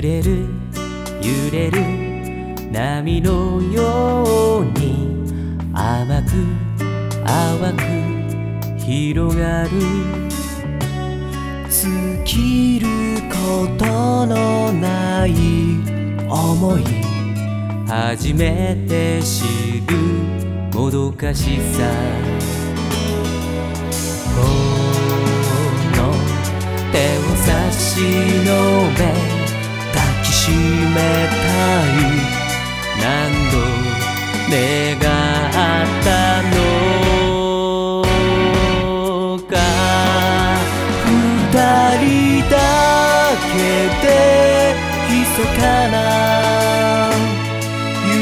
れる揺れる。波のように甘く淡く広がる。尽きることのない思い。初めて知るもどかしさ。この手を差し伸べ願ったのか。二人だけで密かな夢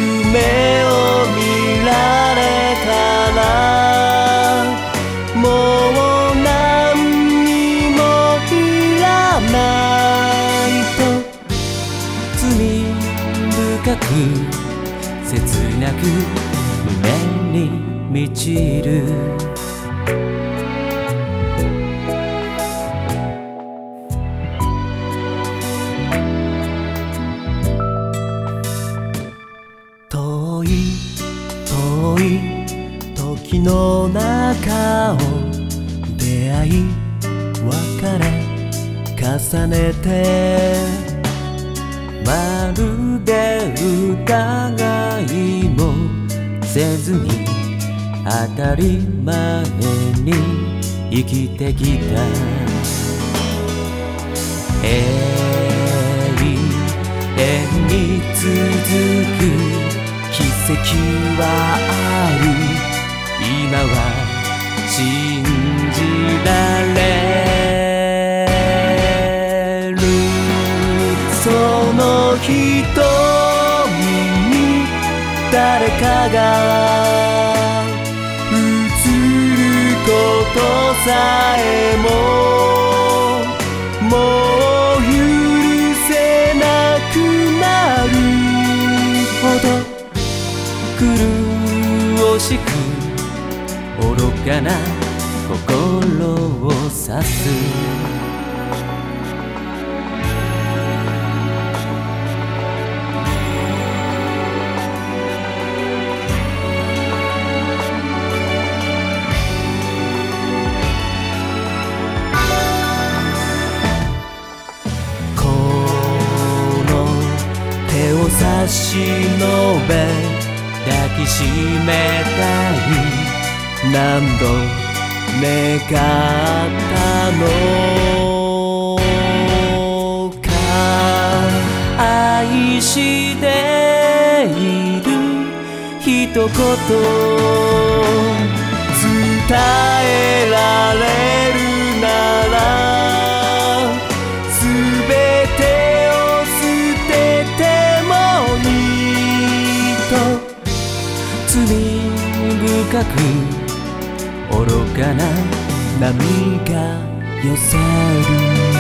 を見られたらもう何にもいらないと。罪深く切なく胸に満ちる。遠い遠い時の中を出会い別れ重ねてまるで疑いもせずに当たり前に生きてきた永遠に続く奇跡はある今は信じられの瞳に誰かが映ることさえももう許せなくなるほど苦しく愚かな心を指す差し伸べ抱きしめたい何度願ったのか。愛している一言。伝えられる。罪深く愚かな波が寄せる。